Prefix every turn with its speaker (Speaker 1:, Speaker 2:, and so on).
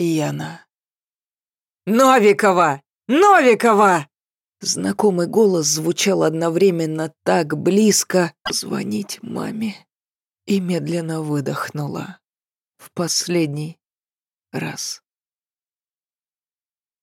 Speaker 1: Яна.
Speaker 2: «Новикова! Новикова!»
Speaker 1: Знакомый голос звучал одновременно так близко. Звонить маме. И медленно выдохнула. В последний раз.